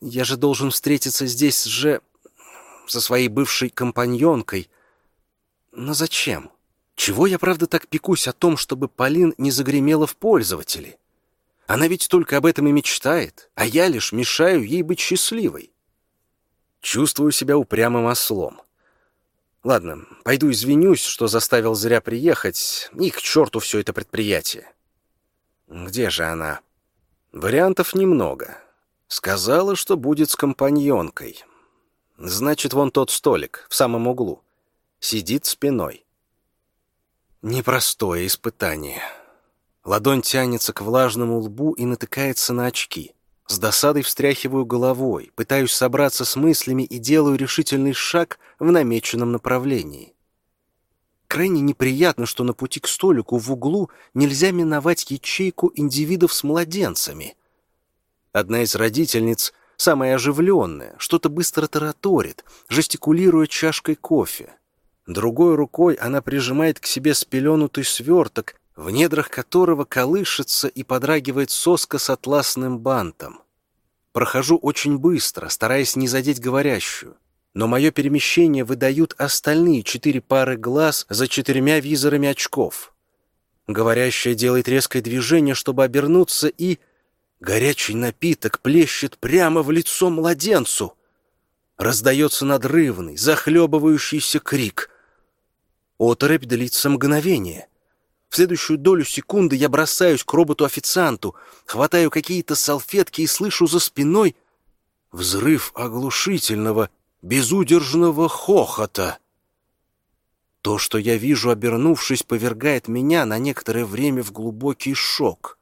Я же должен встретиться здесь же... со своей бывшей компаньонкой. Но зачем? Чего я, правда, так пекусь о том, чтобы Полин не загремела в пользователи? Она ведь только об этом и мечтает, а я лишь мешаю ей быть счастливой. Чувствую себя упрямым ослом. Ладно, пойду извинюсь, что заставил зря приехать, и к черту все это предприятие. Где же она? Вариантов немного. Сказала, что будет с компаньонкой. Значит, вон тот столик, в самом углу. Сидит спиной. Непростое испытание. Ладонь тянется к влажному лбу и натыкается на очки. С досадой встряхиваю головой, пытаюсь собраться с мыслями и делаю решительный шаг в намеченном направлении. Крайне неприятно, что на пути к столику в углу нельзя миновать ячейку индивидов с младенцами. Одна из родительниц, самая оживленная, что-то быстро тараторит, жестикулируя чашкой кофе. Другой рукой она прижимает к себе спеленутый сверток, в недрах которого колышется и подрагивает соска с атласным бантом. Прохожу очень быстро, стараясь не задеть говорящую, но мое перемещение выдают остальные четыре пары глаз за четырьмя визорами очков. Говорящая делает резкое движение, чтобы обернуться, и... Горячий напиток плещет прямо в лицо младенцу. Раздается надрывный, захлебывающийся крик. Оторопь длится мгновение. В следующую долю секунды я бросаюсь к роботу-официанту, хватаю какие-то салфетки и слышу за спиной взрыв оглушительного, безудержного хохота. То, что я вижу, обернувшись, повергает меня на некоторое время в глубокий шок.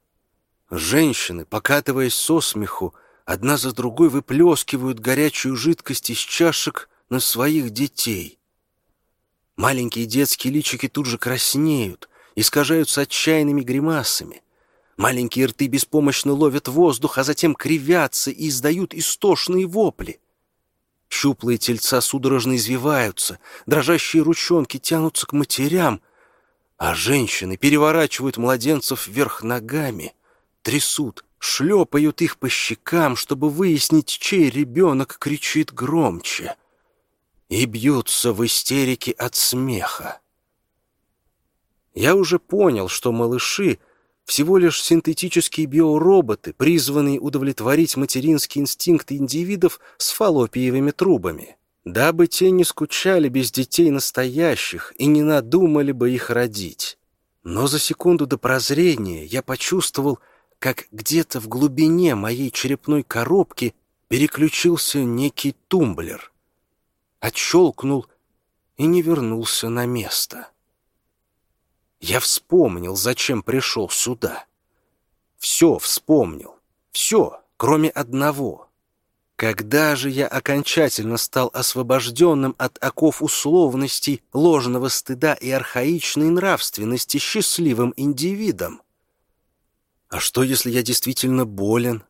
Женщины, покатываясь со смеху, одна за другой выплескивают горячую жидкость из чашек на своих детей. Маленькие детские личики тут же краснеют — искажаются отчаянными гримасами. Маленькие рты беспомощно ловят воздух, а затем кривятся и издают истошные вопли. Щуплые тельца судорожно извиваются, дрожащие ручонки тянутся к матерям, а женщины переворачивают младенцев вверх ногами, трясут, шлепают их по щекам, чтобы выяснить, чей ребенок кричит громче, и бьются в истерике от смеха. Я уже понял, что малыши — всего лишь синтетические биороботы, призванные удовлетворить материнские инстинкты индивидов с фаллопиевыми трубами, дабы те не скучали без детей настоящих и не надумали бы их родить. Но за секунду до прозрения я почувствовал, как где-то в глубине моей черепной коробки переключился некий тумблер. Отщелкнул и не вернулся на место. Я вспомнил, зачем пришел сюда. Все вспомнил. Все, кроме одного. Когда же я окончательно стал освобожденным от оков условностей, ложного стыда и архаичной нравственности счастливым индивидом? А что, если я действительно болен?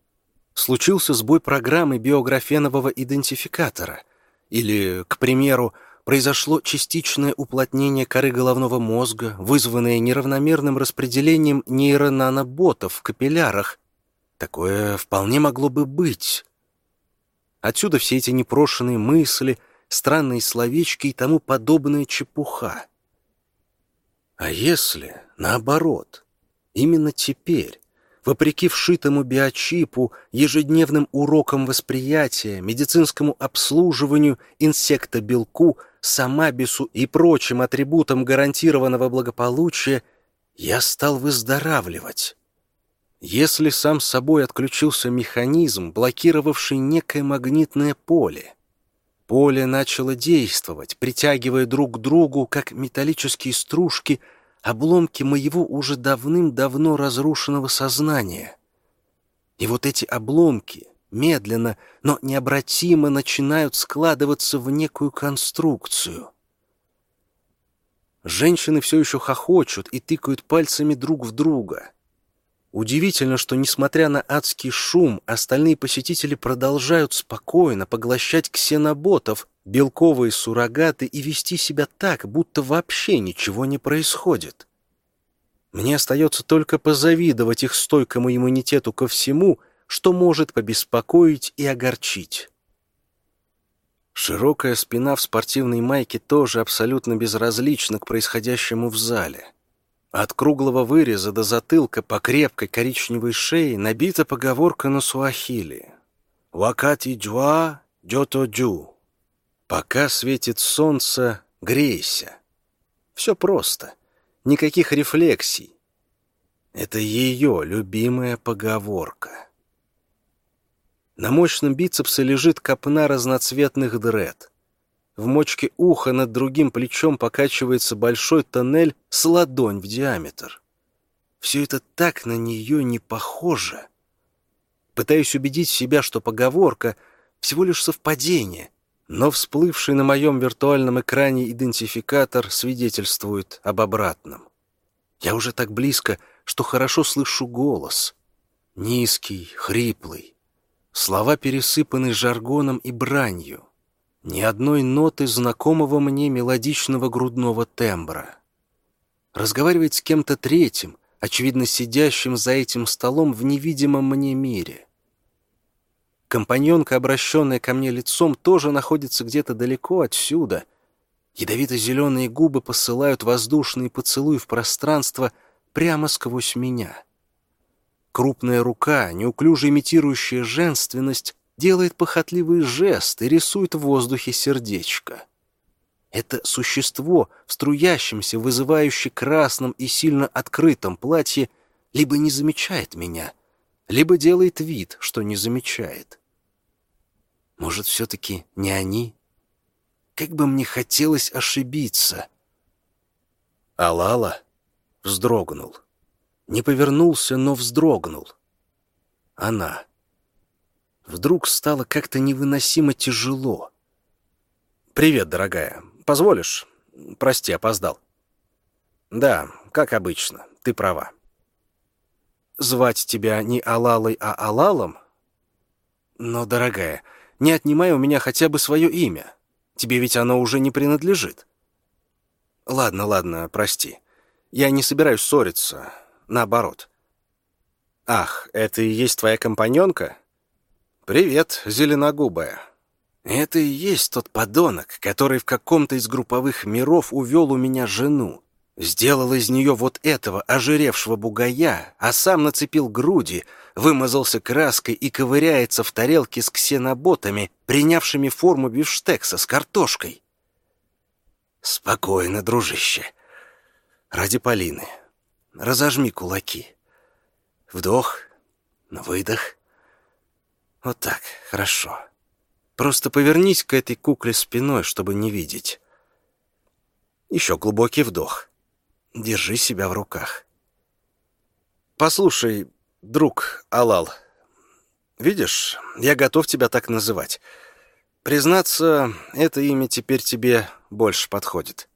Случился сбой программы биографенового идентификатора. Или, к примеру, произошло частичное уплотнение коры головного мозга, вызванное неравномерным распределением нейронаноботов в капиллярах. Такое вполне могло бы быть. Отсюда все эти непрошенные мысли, странные словечки и тому подобная чепуха. А если, наоборот, именно теперь, вопреки вшитому биочипу, ежедневным урокам восприятия, медицинскому обслуживанию, инсектобелку, самабису и прочим атрибутам гарантированного благополучия, я стал выздоравливать. Если сам собой отключился механизм, блокировавший некое магнитное поле, поле начало действовать, притягивая друг к другу, как металлические стружки, обломки моего уже давным-давно разрушенного сознания. И вот эти обломки — медленно, но необратимо начинают складываться в некую конструкцию. Женщины все еще хохочут и тыкают пальцами друг в друга. Удивительно, что, несмотря на адский шум, остальные посетители продолжают спокойно поглощать ксеноботов, белковые суррогаты и вести себя так, будто вообще ничего не происходит. Мне остается только позавидовать их стойкому иммунитету ко всему — что может побеспокоить и огорчить. Широкая спина в спортивной майке тоже абсолютно безразлична к происходящему в зале. От круглого выреза до затылка по крепкой коричневой шее набита поговорка на суахили. «Вакати джуа дёто джу». Пока светит солнце, Грейся. Все просто. Никаких рефлексий. Это ее любимая поговорка. На мощном бицепсе лежит копна разноцветных дред. В мочке уха над другим плечом покачивается большой тоннель с ладонь в диаметр. Все это так на нее не похоже. Пытаюсь убедить себя, что поговорка — всего лишь совпадение, но всплывший на моем виртуальном экране идентификатор свидетельствует об обратном. Я уже так близко, что хорошо слышу голос. Низкий, хриплый. Слова пересыпаны жаргоном и бранью. Ни одной ноты знакомого мне мелодичного грудного тембра. Разговаривает с кем-то третьим, очевидно сидящим за этим столом в невидимом мне мире. Компаньонка, обращенная ко мне лицом, тоже находится где-то далеко отсюда. Ядовито-зеленые губы посылают воздушный поцелуй в пространство прямо сквозь меня. Крупная рука, неуклюже имитирующая женственность, делает похотливый жест и рисует в воздухе сердечко. Это существо в струящемся, вызывающе красном и сильно открытом платье либо не замечает меня, либо делает вид, что не замечает. Может, все-таки не они? Как бы мне хотелось ошибиться. Алала вздрогнул. Не повернулся, но вздрогнул. Она. Вдруг стало как-то невыносимо тяжело. «Привет, дорогая. Позволишь? Прости, опоздал». «Да, как обычно. Ты права». «Звать тебя не Алалой, а Алалом?» «Но, дорогая, не отнимай у меня хотя бы свое имя. Тебе ведь оно уже не принадлежит». «Ладно, ладно, прости. Я не собираюсь ссориться. Наоборот». «Ах, это и есть твоя компаньонка?» «Привет, зеленогубая». Это и есть тот подонок, который в каком-то из групповых миров увел у меня жену. Сделал из нее вот этого ожиревшего бугая, а сам нацепил груди, вымазался краской и ковыряется в тарелке с ксеноботами, принявшими форму бифштекса с картошкой. Спокойно, дружище. Ради Полины. Разожми кулаки. Вдох, выдох. Вот так, хорошо. Просто повернись к этой кукле спиной, чтобы не видеть. Еще глубокий вдох. Держи себя в руках. Послушай, друг Алал, видишь, я готов тебя так называть. Признаться, это имя теперь тебе больше подходит.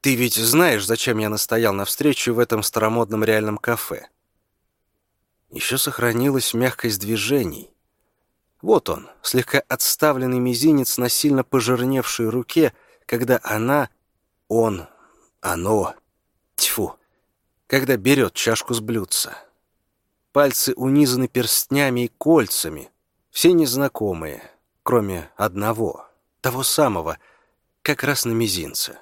Ты ведь знаешь, зачем я настоял на встрече в этом старомодном реальном кафе? Еще сохранилась мягкость движений, вот он, слегка отставленный мизинец на сильно пожирневшей руке, когда она, он, оно, тьфу, когда берет чашку с блюдца. Пальцы унизаны перстнями и кольцами, все незнакомые, кроме одного, того самого, как раз на мизинце.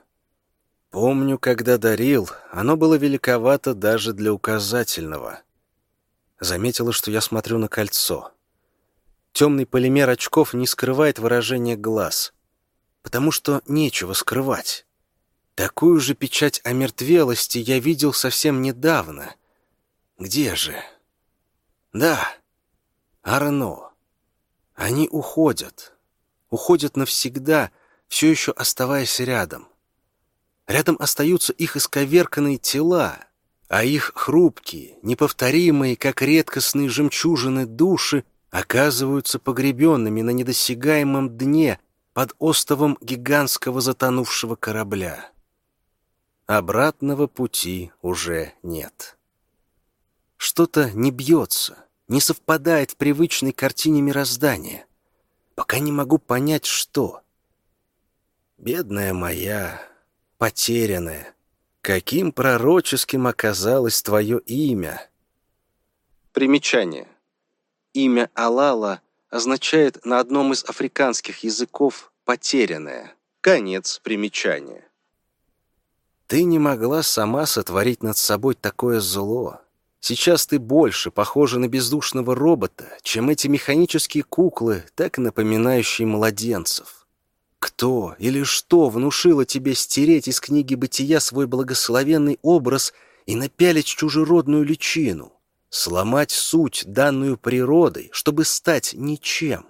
Помню, когда дарил, оно было великовато даже для указательного. Заметила, что я смотрю на кольцо — Темный полимер очков не скрывает выражение глаз, потому что нечего скрывать. Такую же печать омертвелости я видел совсем недавно. Где же? Да, Арно. Они уходят. Уходят навсегда, все еще оставаясь рядом. Рядом остаются их исковерканные тела, а их хрупкие, неповторимые, как редкостные жемчужины души, оказываются погребенными на недосягаемом дне под остовом гигантского затонувшего корабля. Обратного пути уже нет. Что-то не бьется, не совпадает в привычной картине мироздания. Пока не могу понять, что. Бедная моя, потерянная, каким пророческим оказалось твое имя. Примечание. Имя Алала означает на одном из африканских языков «потерянное». Конец примечания. Ты не могла сама сотворить над собой такое зло. Сейчас ты больше похожа на бездушного робота, чем эти механические куклы, так напоминающие младенцев. Кто или что внушило тебе стереть из книги бытия свой благословенный образ и напялить чужеродную личину, сломать суть, данную природой, чтобы стать ничем?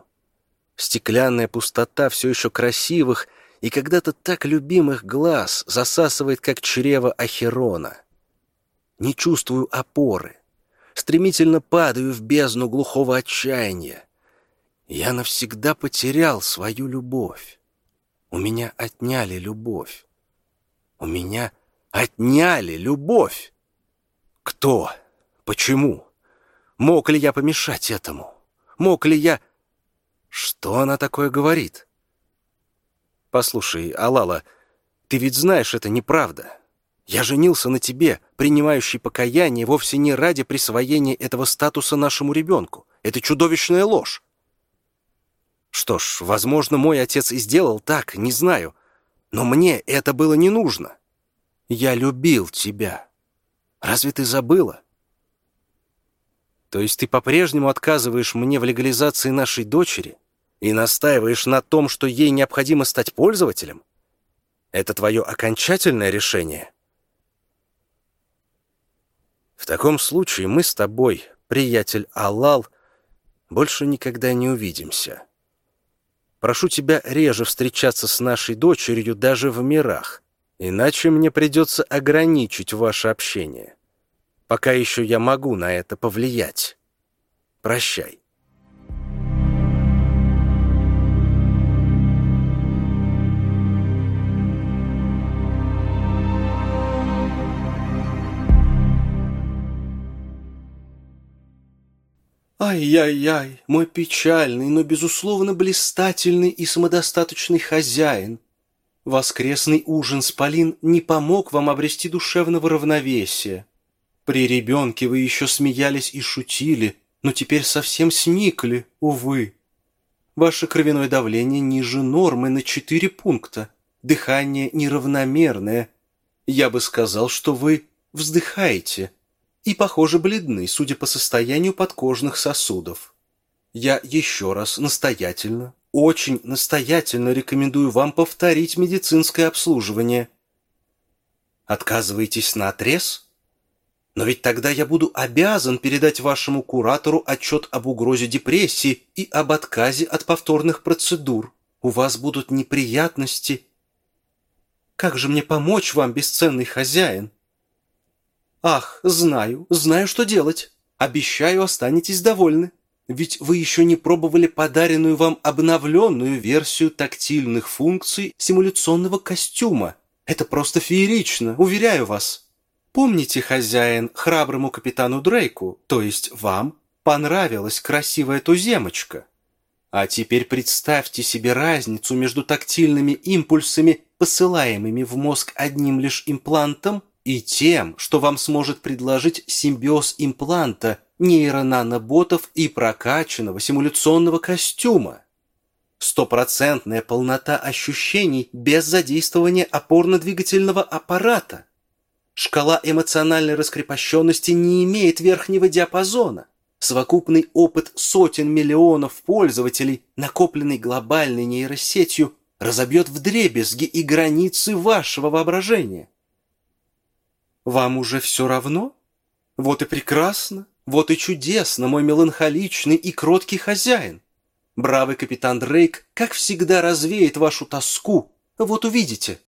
Стеклянная пустота все еще красивых и когда-то так любимых глаз засасывает, как чрево Ахерона. Не чувствую опоры. Стремительно падаю в бездну глухого отчаяния. Я навсегда потерял свою любовь. У меня отняли любовь. У меня отняли любовь. Кто? Почему? Мог ли я помешать этому? Мог ли я... Что она такое говорит? Послушай, Алала, ты ведь знаешь, это неправда. Я женился на тебе, принимающий покаяние вовсе не ради присвоения этого статуса нашему ребенку. Это чудовищная ложь. Что ж, возможно, мой отец и сделал так, не знаю. Но мне это было не нужно. Я любил тебя. Разве ты забыла? То есть ты по-прежнему отказываешь мне в легализации нашей дочери и настаиваешь на том, что ей необходимо стать пользователем? Это твое окончательное решение? В таком случае мы с тобой, приятель Аллал, больше никогда не увидимся. Прошу тебя реже встречаться с нашей дочерью даже в мирах, иначе мне придется ограничить ваше общение. Пока еще я могу на это повлиять. Прощай. Ай-яй-яй, мой печальный, но, безусловно, блистательный и самодостаточный хозяин. Воскресный ужин с Полин не помог вам обрести душевного равновесия. При ребенке вы еще смеялись и шутили, но теперь совсем сникли, увы. Ваше кровяное давление ниже нормы на четыре пункта, дыхание неравномерное. Я бы сказал, что вы вздыхаете и, похоже, бледны, судя по состоянию подкожных сосудов. Я еще раз настоятельно, очень настоятельно рекомендую вам повторить медицинское обслуживание. Отказываетесь на отрез? Но ведь тогда я буду обязан передать вашему куратору отчет об угрозе депрессии и об отказе от повторных процедур. У вас будут неприятности. Как же мне помочь вам, бесценный хозяин? «Ах, знаю, знаю, что делать. Обещаю, останетесь довольны. Ведь вы еще не пробовали подаренную вам обновленную версию тактильных функций симуляционного костюма. Это просто феерично, уверяю вас. Помните, хозяин, храброму капитану Дрейку, то есть вам, понравилась красивая туземочка? А теперь представьте себе разницу между тактильными импульсами, посылаемыми в мозг одним лишь имплантом, и тем, что вам сможет предложить симбиоз импланта, нейронаноботов и прокачанного симуляционного костюма. Стопроцентная полнота ощущений без задействования опорно-двигательного аппарата. Шкала эмоциональной раскрепощенности не имеет верхнего диапазона. Совокупный опыт сотен миллионов пользователей, накопленный глобальной нейросетью, разобьет вдребезги и границы вашего воображения. Вам уже все равно? Вот и прекрасно, вот и чудесно, мой меланхоличный и кроткий хозяин. Бравый капитан Дрейк, как всегда, развеет вашу тоску. Вот увидите.